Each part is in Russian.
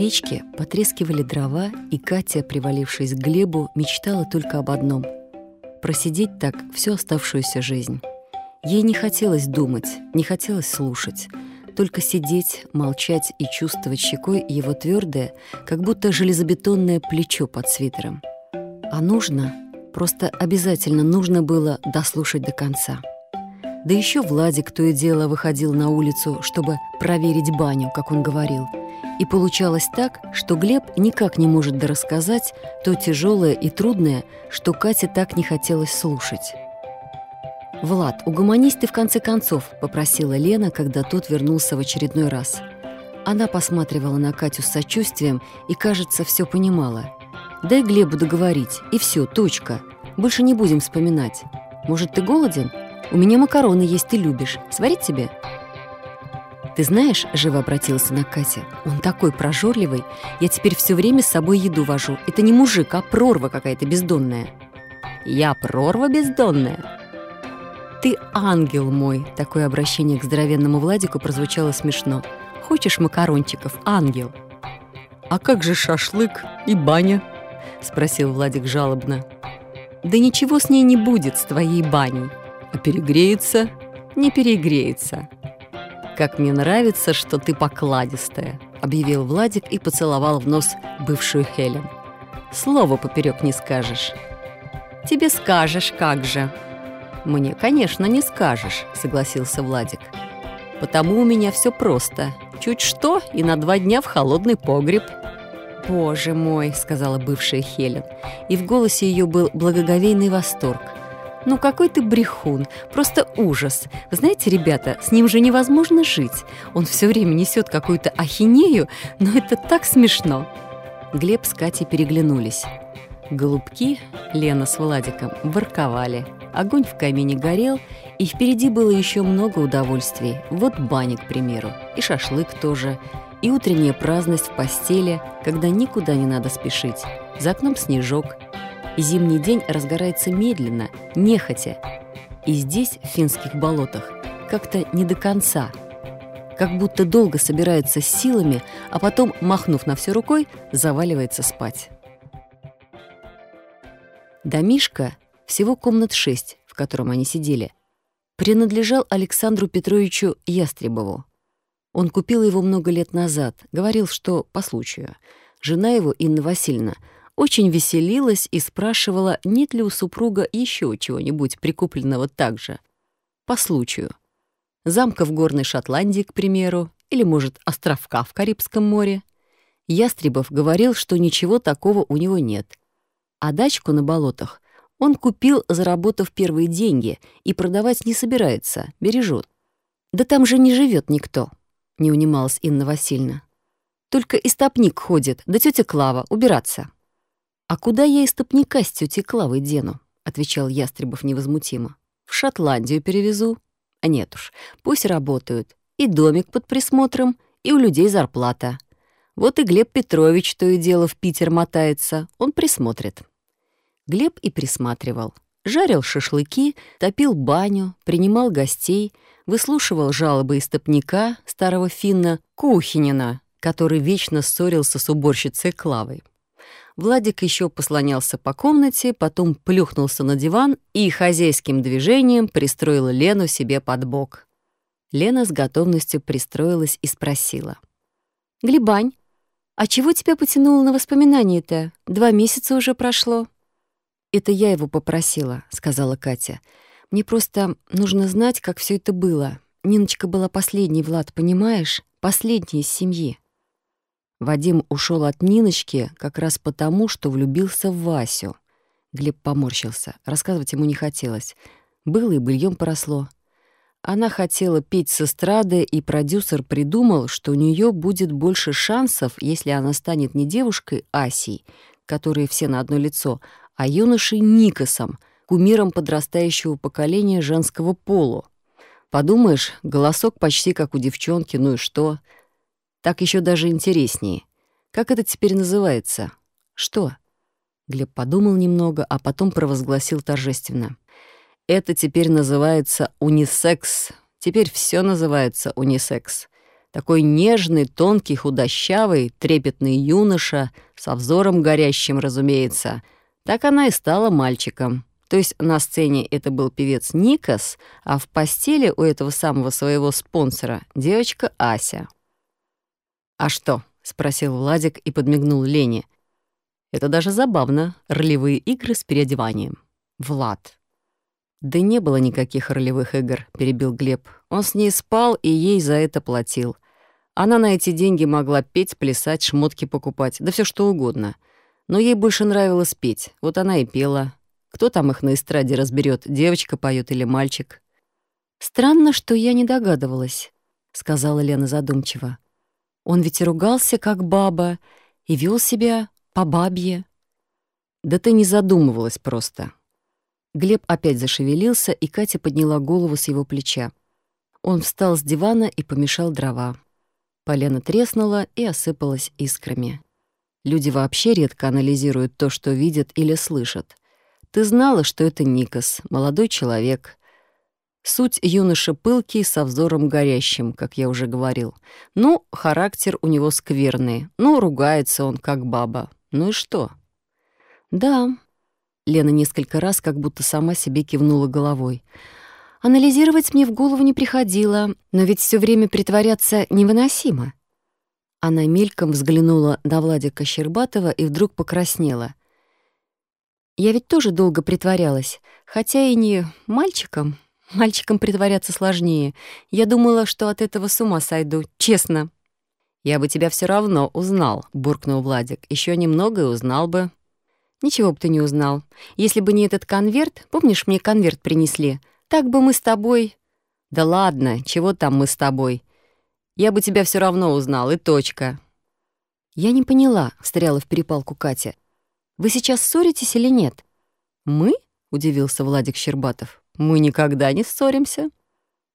печке потрескивали дрова, и Катя, привалившись к Глебу, мечтала только об одном — просидеть так всю оставшуюся жизнь. Ей не хотелось думать, не хотелось слушать, только сидеть, молчать и чувствовать щекой его твердое, как будто железобетонное плечо под свитером. А нужно, просто обязательно нужно было дослушать до конца. Да еще Владик то и дело выходил на улицу, чтобы проверить баню, как он говорил. И получалось так, что Глеб никак не может дорассказать то тяжелое и трудное, что Кате так не хотелось слушать. «Влад, угомонись ты в конце концов», — попросила Лена, когда тот вернулся в очередной раз. Она посматривала на Катю с сочувствием и, кажется, все понимала. «Дай Глебу договорить, и все, точка. Больше не будем вспоминать. Может, ты голоден? У меня макароны есть, ты любишь. Сварить тебе?» «Ты знаешь, — живо обратился на Катя, — он такой прожорливый. Я теперь все время с собой еду вожу. Это не мужик, а прорва какая-то бездонная». «Я прорва бездонная?» «Ты ангел мой!» Такое обращение к здоровенному Владику прозвучало смешно. «Хочешь макарончиков, ангел?» «А как же шашлык и баня?» Спросил Владик жалобно. «Да ничего с ней не будет, с твоей баней. А перегреется?» «Не перегреется». «Как мне нравится, что ты покладистая», объявил Владик и поцеловал в нос бывшую Хелен. «Слово поперек не скажешь». «Тебе скажешь, как же», «Мне, конечно, не скажешь», — согласился Владик. «Потому у меня все просто. Чуть что, и на два дня в холодный погреб». «Боже мой», — сказала бывшая Хелен, и в голосе ее был благоговейный восторг. «Ну какой ты брехун! Просто ужас! Знаете, ребята, с ним же невозможно жить. Он все время несет какую-то ахинею, но это так смешно!» Глеб с Катей переглянулись. Голубки, Лена с Владиком, ворковали — Огонь в камине горел, и впереди было еще много удовольствий. Вот баня, к примеру, и шашлык тоже, и утренняя праздность в постели, когда никуда не надо спешить. За окном снежок, зимний день разгорается медленно, нехотя. И здесь, в финских болотах, как-то не до конца. Как будто долго собирается с силами, а потом, махнув на все рукой, заваливается спать. Домишка всего комнат шесть, в котором они сидели, принадлежал Александру Петровичу Ястребову. Он купил его много лет назад, говорил, что по случаю. Жена его, Инна Васильевна, очень веселилась и спрашивала, нет ли у супруга еще чего-нибудь прикупленного так же. По случаю. Замка в горной Шотландии, к примеру, или, может, островка в Карибском море. Ястребов говорил, что ничего такого у него нет. А дачку на болотах он купил, заработав первые деньги, и продавать не собирается, бережет. «Да там же не живет никто», — не унималась Инна Васильевна. «Только истопник ходит, да тетя Клава, убираться». «А куда я истопника с тетей Клавой дену?» — отвечал Ястребов невозмутимо. «В Шотландию перевезу». «А нет уж, пусть работают. И домик под присмотром, и у людей зарплата. Вот и Глеб Петрович то и дело в Питер мотается, он присмотрит». Глеб и присматривал. Жарил шашлыки, топил баню, принимал гостей, выслушивал жалобы истопника, старого финна Кухинина, который вечно ссорился с уборщицей Клавой. Владик еще послонялся по комнате, потом плюхнулся на диван и хозяйским движением пристроил Лену себе под бок. Лена с готовностью пристроилась и спросила. «Глебань, а чего тебя потянуло на воспоминания-то? Два месяца уже прошло». «Это я его попросила», — сказала Катя. «Мне просто нужно знать, как все это было. Ниночка была последней, Влад, понимаешь? Последней из семьи». Вадим ушел от Ниночки как раз потому, что влюбился в Васю. Глеб поморщился. Рассказывать ему не хотелось. Было и быльем поросло. Она хотела петь с эстрады, и продюсер придумал, что у нее будет больше шансов, если она станет не девушкой Асей, которые все на одно лицо, а юношей Никосом, кумиром подрастающего поколения женского полу. Подумаешь, голосок почти как у девчонки, ну и что? Так еще даже интереснее. Как это теперь называется? Что? Глеб подумал немного, а потом провозгласил торжественно. Это теперь называется унисекс. Теперь все называется унисекс. Такой нежный, тонкий, худощавый, трепетный юноша, со взором горящим, разумеется. Так она и стала мальчиком. То есть на сцене это был певец Никас, а в постели у этого самого своего спонсора девочка Ася. «А что?» — спросил Владик и подмигнул Лене. «Это даже забавно. Ролевые игры с переодеванием. Влад». «Да не было никаких ролевых игр», — перебил Глеб. «Он с ней спал и ей за это платил. Она на эти деньги могла петь, плясать, шмотки покупать, да все что угодно. Но ей больше нравилось петь. Вот она и пела. Кто там их на эстраде разберет, девочка поет или мальчик?» «Странно, что я не догадывалась», — сказала Лена задумчиво. «Он ведь и ругался, как баба, и вел себя по бабье». «Да ты не задумывалась просто». Глеб опять зашевелился, и Катя подняла голову с его плеча. Он встал с дивана и помешал дрова. Полена треснула и осыпалась искрами. Люди вообще редко анализируют то, что видят или слышат. Ты знала, что это Никас, молодой человек. Суть юноша пылкий, со взором горящим, как я уже говорил. Ну, характер у него скверный. Ну, ругается он, как баба. Ну и что? Да. Лена несколько раз как будто сама себе кивнула головой. Анализировать мне в голову не приходило, но ведь все время притворяться невыносимо. Она мельком взглянула на Владика Щербатова и вдруг покраснела. Я ведь тоже долго притворялась, хотя и не мальчиком. Мальчикам притворяться сложнее. Я думала, что от этого с ума сойду, честно. «Я бы тебя все равно узнал», — буркнул Владик. Еще немного и узнал бы». «Ничего бы ты не узнал. Если бы не этот конверт, помнишь, мне конверт принесли, так бы мы с тобой...» «Да ладно, чего там мы с тобой? Я бы тебя все равно узнал, и точка». «Я не поняла», — встряла в перепалку Катя. Вы сейчас ссоритесь или нет?» «Мы?» — удивился Владик Щербатов. «Мы никогда не ссоримся».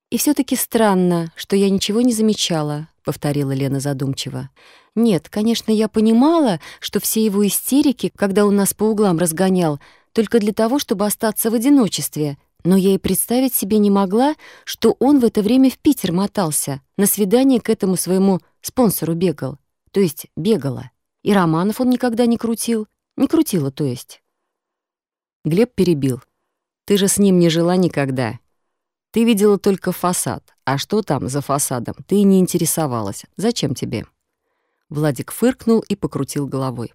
«И все таки странно, что я ничего не замечала», — повторила Лена задумчиво. «Нет, конечно, я понимала, что все его истерики, когда он нас по углам разгонял, только для того, чтобы остаться в одиночестве. Но я и представить себе не могла, что он в это время в Питер мотался, на свидание к этому своему спонсору бегал. То есть бегала. И романов он никогда не крутил. Не крутила, то есть. Глеб перебил. Ты же с ним не жила никогда. Ты видела только фасад. А что там за фасадом, ты не интересовалась. Зачем тебе? Владик фыркнул и покрутил головой.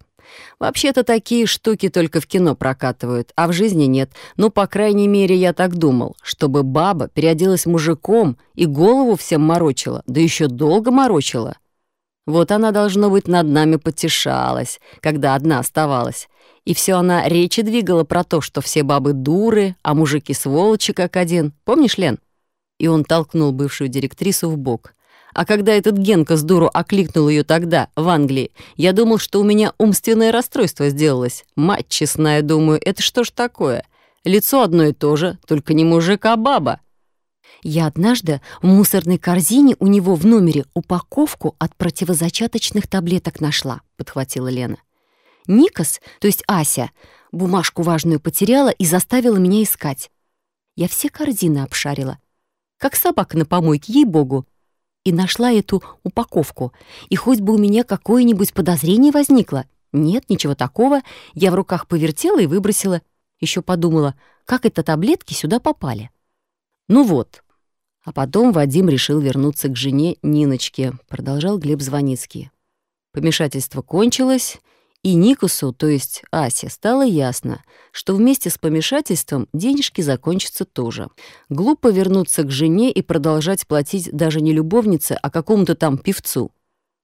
«Вообще-то такие штуки только в кино прокатывают, а в жизни нет. Ну, по крайней мере, я так думал, чтобы баба переоделась мужиком и голову всем морочила, да еще долго морочила. Вот она, должно быть, над нами потешалась, когда одна оставалась. И все она речи двигала про то, что все бабы дуры, а мужики сволочи как один. Помнишь, Лен? И он толкнул бывшую директрису в бок. А когда этот Генка с дуру окликнул ее тогда, в Англии, я думал, что у меня умственное расстройство сделалось. Мать честная, думаю, это что ж такое? Лицо одно и то же, только не мужик, а баба. Я однажды в мусорной корзине у него в номере упаковку от противозачаточных таблеток нашла, подхватила Лена. Никас, то есть Ася, бумажку важную потеряла и заставила меня искать. Я все корзины обшарила, как собака на помойке, ей-богу, и нашла эту упаковку. И хоть бы у меня какое-нибудь подозрение возникло, нет, ничего такого, я в руках повертела и выбросила. Еще подумала, как это таблетки сюда попали. Ну вот, а потом Вадим решил вернуться к жене Ниночке, продолжал Глеб Звоницкий. Помешательство кончилось, и Никусу, то есть Асе, стало ясно, что вместе с помешательством денежки закончатся тоже. Глупо вернуться к жене и продолжать платить даже не любовнице, а какому-то там певцу.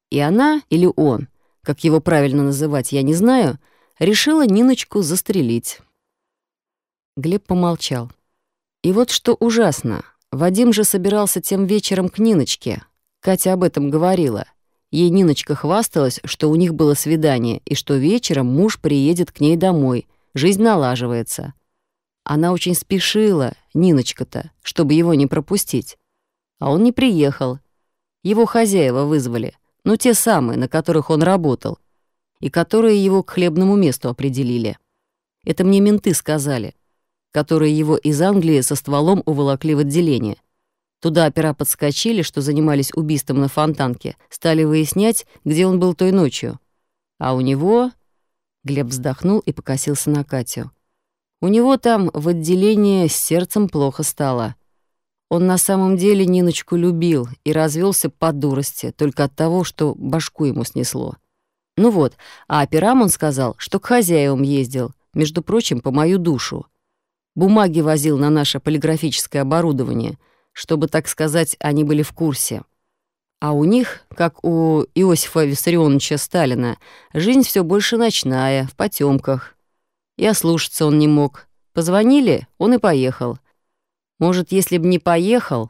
И она или он, как его правильно называть, я не знаю, решила Ниночку застрелить. Глеб помолчал. И вот что ужасно. Вадим же собирался тем вечером к Ниночке. Катя об этом говорила. Ей Ниночка хвасталась, что у них было свидание, и что вечером муж приедет к ней домой. Жизнь налаживается. Она очень спешила, Ниночка-то, чтобы его не пропустить. А он не приехал. Его хозяева вызвали. Ну, те самые, на которых он работал. И которые его к хлебному месту определили. Это мне менты сказали которые его из Англии со стволом уволокли в отделение. Туда опера подскочили, что занимались убийством на фонтанке, стали выяснять, где он был той ночью. А у него... Глеб вздохнул и покосился на Катю. У него там в отделении с сердцем плохо стало. Он на самом деле Ниночку любил и развелся по дурости, только от того, что башку ему снесло. Ну вот, а операм он сказал, что к хозяевам ездил, между прочим, по мою душу. Бумаги возил на наше полиграфическое оборудование, чтобы, так сказать, они были в курсе. А у них, как у Иосифа Виссарионовича Сталина, жизнь все больше ночная, в потемках. И ослушаться он не мог. Позвонили, он и поехал. Может, если бы не поехал,